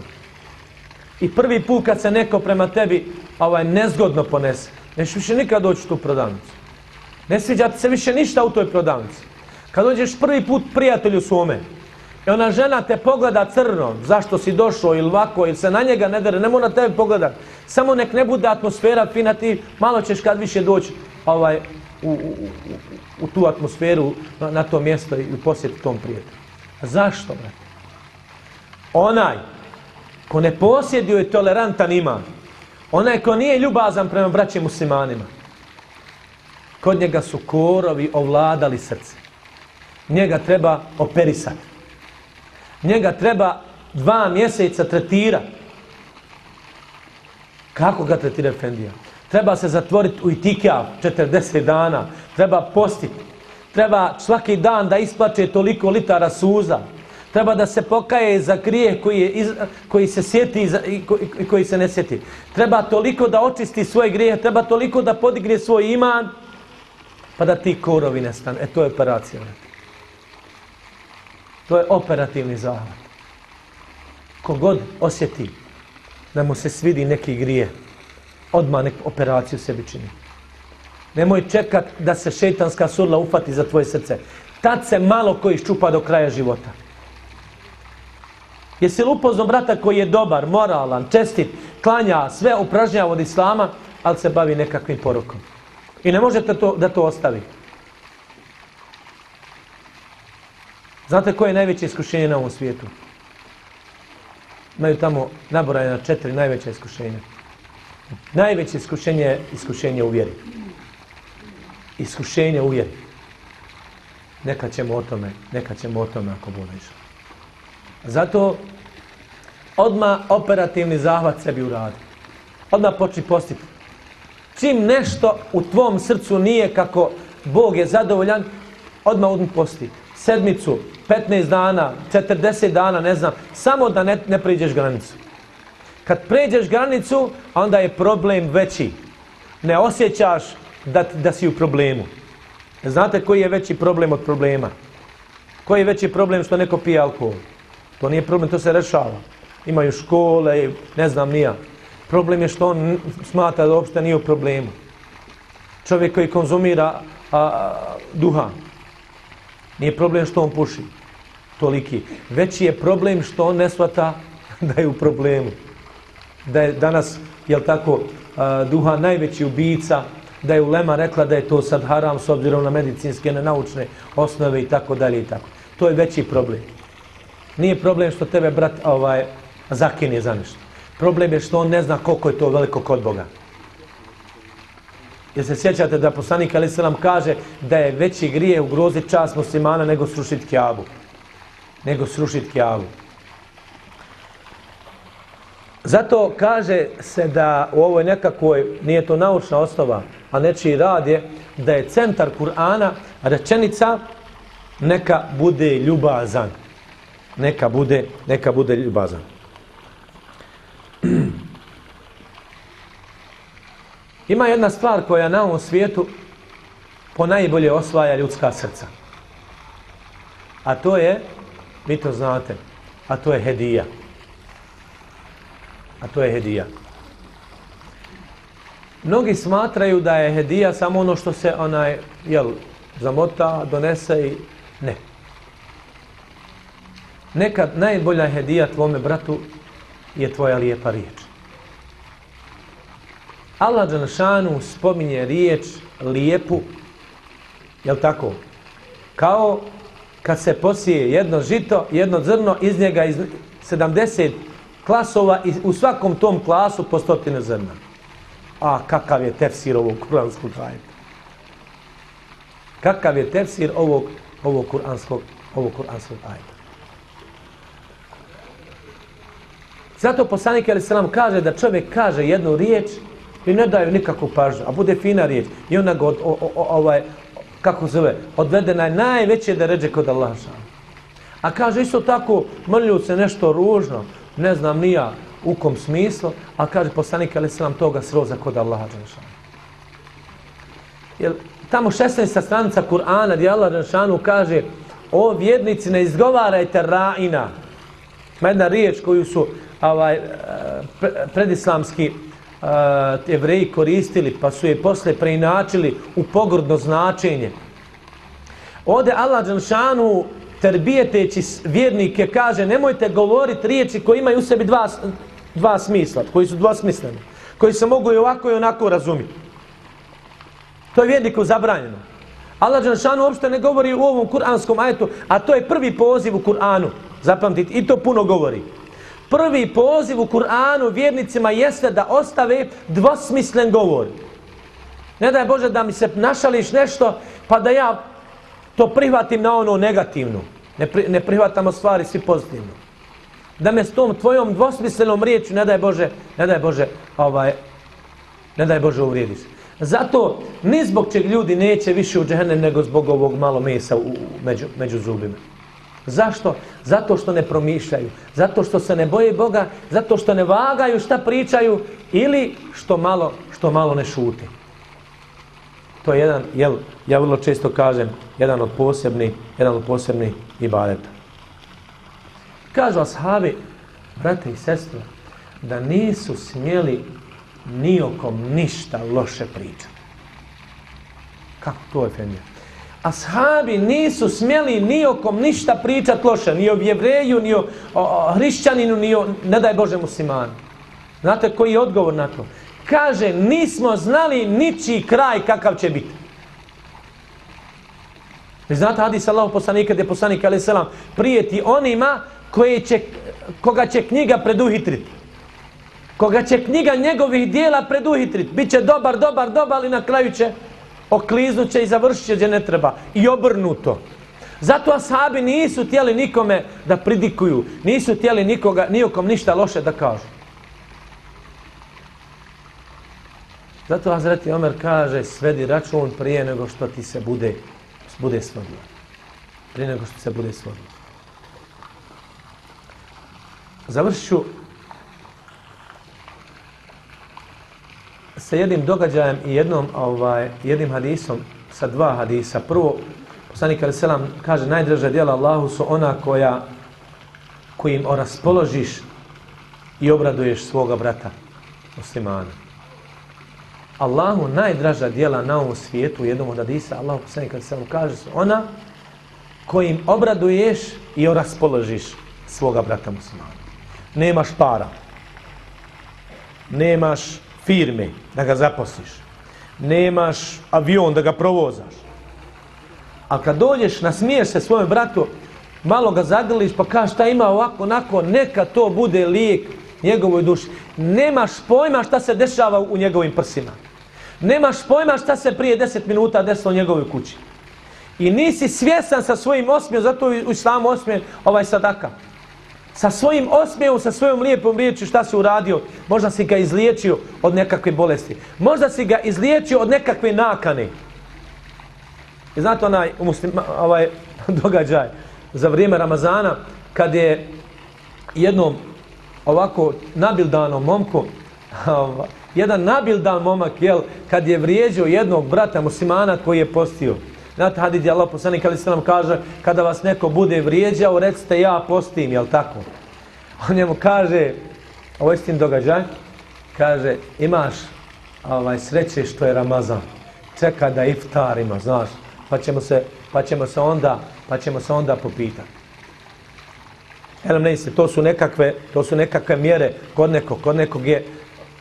i prvi put kad se neko prema tebi ovaj nezgodno ponese, neš više nikad doći u tu prodavnicu. Ne sviđa ti se više ništa u toj prodavnici. Kad dođeš prvi put prijatelju svome, i ona žena te pogleda crno, zašto si došao ili ovako, ili se na njega ne dere, ne mora tebe pogledat. Samo nek ne bude atmosfera fina, ti malo ćeš kad više doći Pa ovaj, u, u, u, u tu atmosferu na, na to mjesto i posjeti tom prijatelju. Zašto, brate? Onaj ko ne posjeduje tolerantan ima, onaj ko nije ljubazan prema braćim muslimanima, kod njega su korovi ovladali srce. Njega treba operisati. Njega treba dva mjeseca tretirati. Kako ga tretira Efendija? Treba se zatvoriti u itikja 40 dana. Treba postiti. Treba svaki dan da isplače toliko litara suza. Treba da se pokaje za krije koji, je iz, koji se sjeti i koji, koji se ne sjeti. Treba toliko da očisti svoje grije. Treba toliko da podigne svoj iman. Pa da ti korovi nestane. E to je operacija. To je operativni zahvat. Kogod osjeti da mu se svidi neki grije, odmah nek operaciju sebi čini. Nemoj čekat da se šetanska surla ufati za tvoje srce. Tad se malo koji ščupa do kraja života. Jesi li upoznao brata koji je dobar, moralan, čestit, klanja, sve upražnjava od islama, ali se bavi nekakvim porukom. I ne možete to, da to ostavi. Znate koje je najveće iskušenje na ovom svijetu? Imaju tamo naborajena četiri najveće iskušenja. Najveće iskušenje je iskušenje u vjeri. Iskušenje u vjeri. Neka ćemo o tome, neka ćemo o tome ako bude išlo. Zato odma operativni zahvat sebi uradi. Odma počni postiti. Čim nešto u tvom srcu nije kako Bog je zadovoljan, odma odmah posti. Sedmicu, 15 dana, 40 dana, ne znam, samo da ne, ne priđeš granicu. Kad pređeš granicu, onda je problem veći. Ne osjećaš da, da si u problemu. Znate koji je veći problem od problema? Koji je veći problem što neko pije alkohol? To nije problem, to se rešava. Imaju škole, ne znam nija. Problem je što on smata da uopšte nije u problemu. Čovjek koji konzumira a, a, duhan. Nije problem što on puši. Toliki. Veći je problem što on ne smata da je u problemu da je danas, jel tako, duha najveći ubica, da je Ulema rekla da je to sad haram s obzirom na medicinske, na naučne osnove i tako dalje i tako. To je veći problem. Nije problem što tebe brat ovaj, zakine za nešto. Problem je što on ne zna koliko je to veliko kod Boga. Jer se sjećate da poslanik Ali Selam kaže da je veći grije ugroziti čast muslimana nego srušiti kjavu. Nego srušiti kjavu. Zato kaže se da u ovoj nekakvoj, nije to naučna osnova, a nečiji rad je, da je centar Kur'ana rečenica neka bude ljubazan. Neka bude, neka bude ljubazan. Ima jedna stvar koja na ovom svijetu po najbolje osvaja ljudska srca. A to je, vi to znate, a to je hedija a to je hedija. Mnogi smatraju da je hedija samo ono što se onaj, jel, zamota, donese i ne. Nekad najbolja hedija tvome bratu je tvoja lijepa riječ. Allah Đanšanu spominje riječ lijepu, jel tako? Kao kad se posije jedno žito, jedno zrno, iz njega iz 70 klasova i u svakom tom klasu po stotine zrna. A kakav je tefsir ovog kuranskog ajeta? Kakav je tefsir ovog, ovog kuranskog, ovog kuranskog ajeta? Zato poslanik Ali Salam kaže da čovjek kaže jednu riječ i ne daje nikakvu pažnju, a bude fina riječ. I ona ga od, o, o, ovaj, kako zove, odvede na najveće da ređe kod Allaha. A kaže isto tako, mrlju se nešto ružno, ne znam ni ja u kom smislu, a kaže poslanik ali se nam toga sroza kod Allaha Đanšanu. Jer tamo 16. stranica Kur'ana gdje Allah Đanšanu kaže o vjednici ne izgovarajte ra'ina. Ma jedna riječ koju su ovaj, eh, predislamski eh, uh, evreji koristili pa su je posle preinačili u pogrdno značenje. Ode Allah Đanšanu terbijeteći vjernike kaže nemojte govoriti riječi koje imaju u sebi dva, dva smisla, koji su dva smisleni, koji se mogu i ovako i onako razumjeti. To je vjerniku zabranjeno. Allah Đelešanu uopšte ne govori u ovom kuranskom ajetu, a to je prvi poziv u Kur'anu. Zapamtite, i to puno govori. Prvi poziv u Kur'anu vjernicima jeste da ostave dvosmislen govor. Ne daj Bože da mi se našališ nešto, pa da ja to prihvatim na ono negativno. Ne, pri, ne prihvatamo stvari svi pozitivno. Da me s tom tvojom dvosmislenom riječu, ne daj Bože, ne daj Bože, ovaj, ne daj Bože uvrijediš. Zato ni zbog čeg ljudi neće više u džehennem nego zbog ovog malo mesa u, među, među zubima. Zašto? Zato što ne promišljaju. Zato što se ne boje Boga. Zato što ne vagaju šta pričaju. Ili što malo, što malo ne šute. To je jedan, jel, ja vrlo često kažem, jedan od posebnih, jedan od posebnih ibadeta. Kažu ashabi, brate i sestre, da nisu smjeli nijokom ništa loše pričati. Kako to je Fendija? Ashabi nisu smjeli nijokom ništa pričati loše, ni o jevreju, ni o, o, o hrišćaninu, ni o, ne daj Bože, muslimanu. Znate koji je odgovor na to? Kaže, nismo znali ničiji kraj kakav će biti. Vi znate hadis Allahu poslanika, gdje poslanik alaih selam prijeti onima koje će, koga će knjiga preduhitriti koga će knjiga njegovih dijela preduhitriti. Biće dobar, dobar, dobar, ali na kraju će okliznut će i završit će gdje ne treba. I obrnuto. Zato asabi nisu tijeli nikome da pridikuju. Nisu tijeli nikoga, nijokom ništa loše da kažu. Zato Hazreti Omer kaže svedi račun prije nego što ti se bude, bude svodio. Prije nego što se bude svodio. Završu sa jednim događajem i jednom ovaj jednim hadisom sa dva hadisa. Prvo poslanik alejhi selam kaže najdraža djela Allahu su ona koja kojim oraspoložiš i obraduješ svoga brata muslimana. Allahu najdraža djela na ovom svijetu, jednom od Adisa, Allahu poslanik alejhi selam kaže su ona kojim obraduješ i raspoložiš svoga brata muslimana. Nemaš para. Nemaš firme da ga zaposliš. Nemaš avion da ga provozaš. A kad dođeš, nasmiješ se svojom bratu, malo ga zagrliš pa kažeš šta ima ovako, onako, neka to bude lijek njegovoj duši. Nemaš pojma šta se dešava u njegovim prsima. Nemaš pojma šta se prije 10 minuta desilo u njegovoj kući. I nisi svjesan sa svojim osmijem, zato u islamu osmijem ovaj sadaka sa svojim osmijevom, sa svojom lijepom riječi šta si uradio, možda si ga izliječio od nekakve bolesti. Možda si ga izliječio od nekakve nakane. I znate onaj muslim, ovaj događaj za vrijeme Ramazana, kad je jednom ovako nabildanom momku, ovaj, jedan nabildan momak, jel, kad je vrijeđao jednog brata muslimana koji je postio. Znate, hadid je Allah poslanik ali se nam kaže, kada vas neko bude vrijeđao, recite ja postim, jel tako? On njemu kaže, ovo je tim događaj, kaže, imaš ovaj, sreće što je Ramazan. Čeka da iftar ima, znaš, pa ćemo se, pa ćemo se onda, pa ćemo se onda popitati. Elem ne se, to su nekakve, to su nekakve mjere kod nekog, kod nekog je,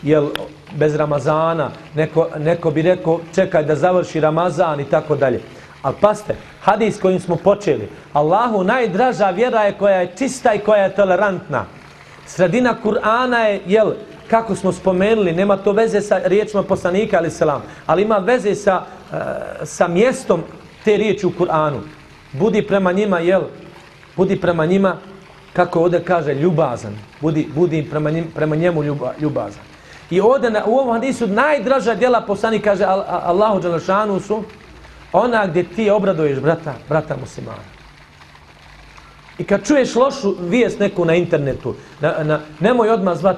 jel, bez Ramazana, neko, neko bi rekao, čekaj da završi Ramazan i tako dalje. Ali paste, hadis kojim smo počeli, Allahu najdraža vjera je koja je čista i koja je tolerantna. Sredina Kur'ana je, jel, kako smo spomenuli, nema to veze sa riječima poslanika, ali selam, ali ima veze sa, eh, sa mjestom te riječi u Kur'anu. Budi prema njima, jel, budi prema njima, kako ovdje kaže, ljubazan. Budi, budi prema, njim, prema njemu ljuba, ljubazan. I ovdje na, u ovom hadisu najdraža djela poslanika kaže Allahu Đelešanu su, ona gdje ti obraduješ brata, brata muslimana. I kad čuješ lošu vijest neku na internetu, na, na, nemoj odmah zvat,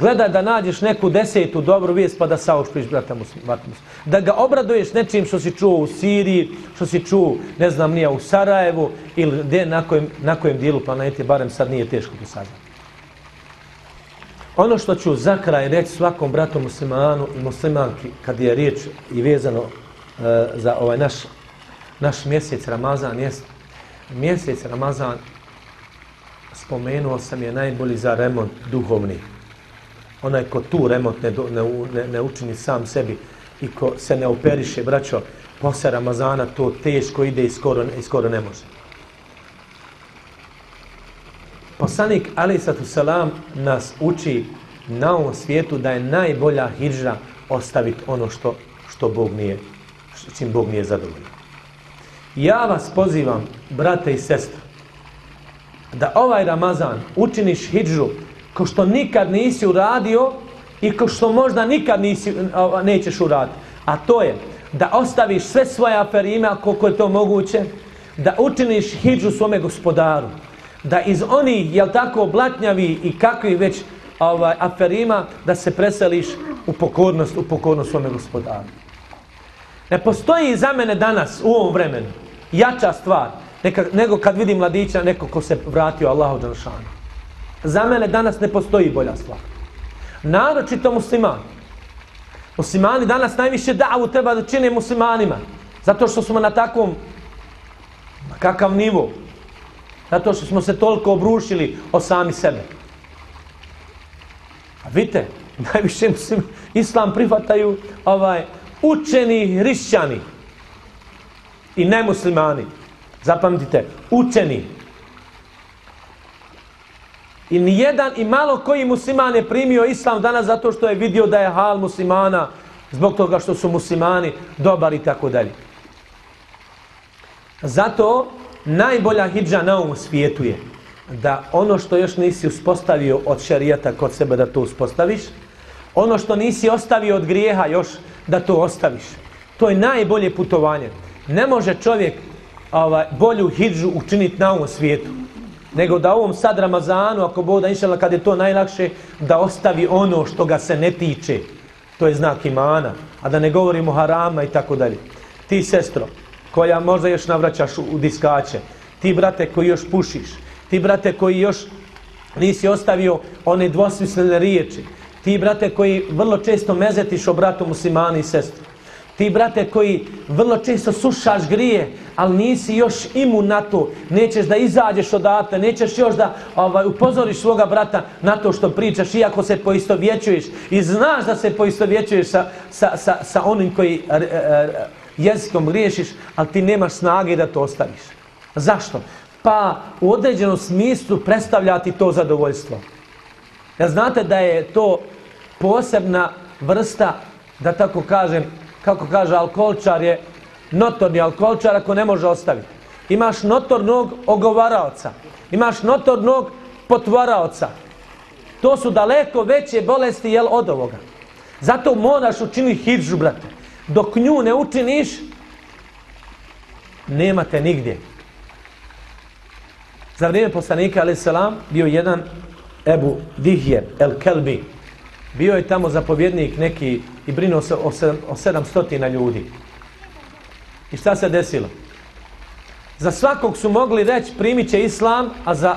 gledaj da nađeš neku desetu dobru vijest pa da saopštiš brata muslimana. Da ga obraduješ nečim što si čuo u Siriji, što si čuo, ne znam, nije u Sarajevu ili gdje, na kojem, na kojem dijelu planete, barem sad nije teško to saznati. Ono što ću za kraj reći svakom bratu muslimanu i muslimanki kad je riječ i vezano E, za ovaj naš naš mjesec Ramazan jest mjesec Ramazan spomenuo sam je najbolji za remont duhovni onaj ko tu remont ne, ne, ne, ne učini sam sebi i ko se ne operiše, braćo, posle Ramazana to teško ide i skoro, i skoro ne može. Poslanik Ali Satu Salam nas uči na ovom svijetu da je najbolja hijđa ostaviti ono što, što Bog nije, čim Bog nije zadovoljan. Ja vas pozivam, brate i sestre, da ovaj Ramazan učiniš hijđu ko što nikad nisi uradio i ko što možda nikad nisi, nećeš uraditi. A to je da ostaviš sve svoje aferime, koliko je to moguće, da učiniš hijđu svome gospodaru. Da iz onih, jel tako, blatnjavi i kakvi već ovaj, aferima, da se preseliš u pokornost, u pokornost svome gospodaru. Ne postoji za mene danas, u ovom vremenu, jača stvar, neka, nego kad vidim mladića, neko ko se vratio Allahu Đalšanu. Za mene danas ne postoji bolja stvar. Naročito muslimani. Muslimani danas najviše davu treba da čine muslimanima. Zato što smo na takvom, na kakav nivou. Zato što smo se toliko obrušili o sami sebe. A vidite, najviše muslim, islam prihvataju ovaj, učeni hrišćani i nemuslimani. Zapamtite, učeni. I nijedan i malo koji musliman je primio islam danas zato što je vidio da je hal muslimana zbog toga što su muslimani dobar i tako dalje. Zato najbolja hijđa na ovom svijetu je da ono što još nisi uspostavio od šarijata kod sebe da to uspostaviš, ono što nisi ostavio od grijeha još da to ostaviš. To je najbolje putovanje. Ne može čovjek ovaj, bolju hijđu učiniti na ovom svijetu nego da ovom sad Ramazanu, ako Bog inšala kad je to najlakše, da ostavi ono što ga se ne tiče. To je znak imana. A da ne govorimo harama i tako dalje. Ti sestro, koja možda još navraćaš u, u diskače, ti brate koji još pušiš, ti brate koji još nisi ostavio one dvosmislene riječi, ti brate koji vrlo često mezetiš o bratu muslimani i sestru, Ti, brate, koji vrlo često sušaš grije, ali nisi još imun na to, nećeš da izađeš odatle, nećeš još da ovaj, upozoriš svoga brata na to što pričaš, iako se poisto vjećuješ i znaš da se poisto vjećuješ sa, sa, sa, sa onim koji E, e, jezikom griješiš, ali ti nemaš snage da to ostaviš. Zašto? Pa u određenom smislu predstavljati to zadovoljstvo. Ja znate da je to posebna vrsta, da tako kažem, kako kaže alkoholčar je notorni alkoholčar ako ne može ostaviti. Imaš notornog ogovaraoca. Imaš notornog potvaraoca. To su daleko veće bolesti jel, od ovoga. Zato moraš učiniti hidžu, brate. Dok nju ne učiniš, nemate nigdje. Za vrijeme poslanika, ali selam, bio jedan Ebu Dihje, El Kelbi, Bio je tamo zapovjednik neki i brinuo se o, sedam, o sedamstotina ljudi. I šta se desilo? Za svakog su mogli reći primit će islam, a za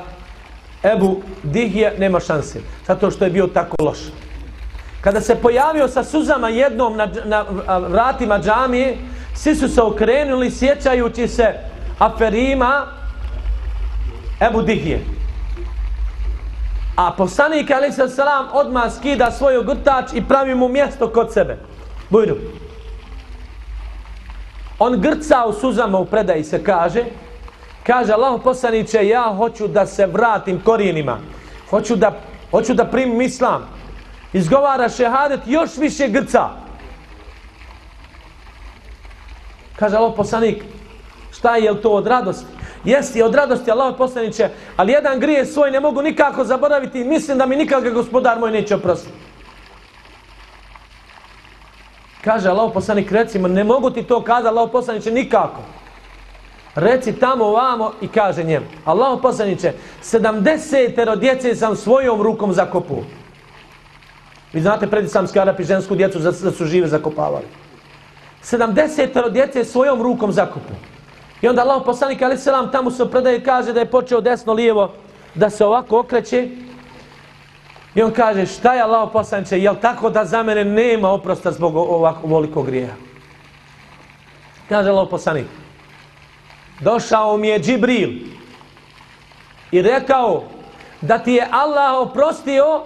Ebu Dihje nema šanse. Zato što je bio tako loš. Kada se pojavio sa suzama jednom na, na vratima džamije, svi su se okrenuli sjećajući se aferima Ebu Dihije. A poslanik alaih salam odmah skida svoj grtač i pravi mu mjesto kod sebe. Bujru. On grca u suzama u predaji se kaže. Kaže Allah poslaniće ja hoću da se vratim korijenima. Hoću da, hoću da primim islam. Izgovara šehadet još više grca. Kaže Allah poslanik šta je to od radosti? Jesi od radosti Allah poslaniće, ali jedan grije svoj ne mogu nikako zaboraviti i mislim da mi nikakav gospodar moj neće oprostiti. Kaže Allah poslanik, recimo, ne mogu ti to kada Allah poslaniće nikako. Reci tamo ovamo i kaže njemu. Allah poslaniće, 70 djece sam svojom rukom zakopuo. Vi znate, pred islamski Arapi žensku djecu da su žive zakopavali. 70 djece svojom rukom zakupu. I onda Allah poslanik ali selam tamo se predaje kaže da je počeo desno lijevo da se ovako okreće. I on kaže šta je Allah poslanče, jel tako da za mene nema oprosta zbog ovako voliko grijeha? Kaže Allah poslanik. Došao mi je Džibril i rekao da ti je Allah oprostio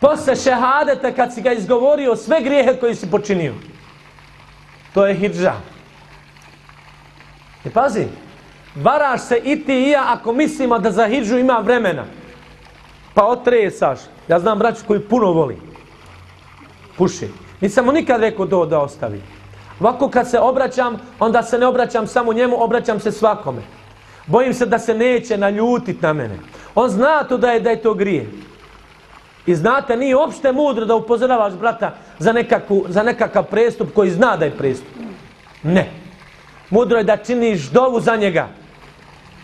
posle šehadeta kad si ga izgovorio sve grijehe koji si počinio. To je hidža. I pazi, varaš se i ti i ja ako mislimo da za hidžu ima vremena. Pa otresaš. Ja znam braću koji puno voli. Puši. Nisam mu nikad rekao do da ostavi. Ovako kad se obraćam, onda se ne obraćam samo njemu, obraćam se svakome. Bojim se da se neće naljutit na mene. On zna to da je, da je to grije. I znate, nije uopšte mudro da upozoravaš brata za, nekakvu, za nekakav prestup koji zna da je prestup. Ne. Mudro je da činiš dovu za njega.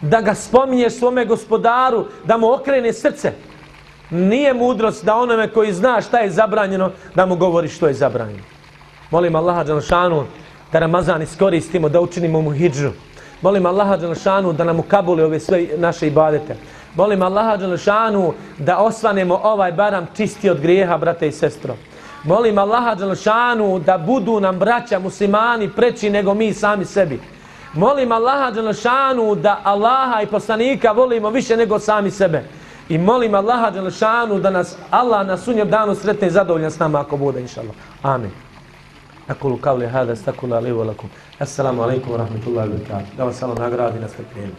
Da ga spominješ svome gospodaru, da mu okrene srce. Nije mudrost da onome koji zna šta je zabranjeno, da mu govori što je zabranjeno. Molim Allaha Đanšanu da Ramazan iskoristimo, da učinimo mu hijđu. Molim Allaha Đanšanu da nam ukabuli ove sve naše ibadete. Molim Allaha Đalšanu da osvanemo ovaj baram čisti od grijeha, brate i sestro. Molim Allaha Đalšanu da budu nam braća muslimani preći nego mi sami sebi. Molim Allaha Đalšanu da Allaha i poslanika volimo više nego sami sebe. I molim Allaha Đalšanu da nas Allah na sunjem danu sretne i zadovoljan s nama ako bude, inša Allah. Amin. أقول قولي هذا استغفر الله لي ولكم السلام عليكم ورحمة الله وبركاته. Da vas Allah nagradi na strpljenju.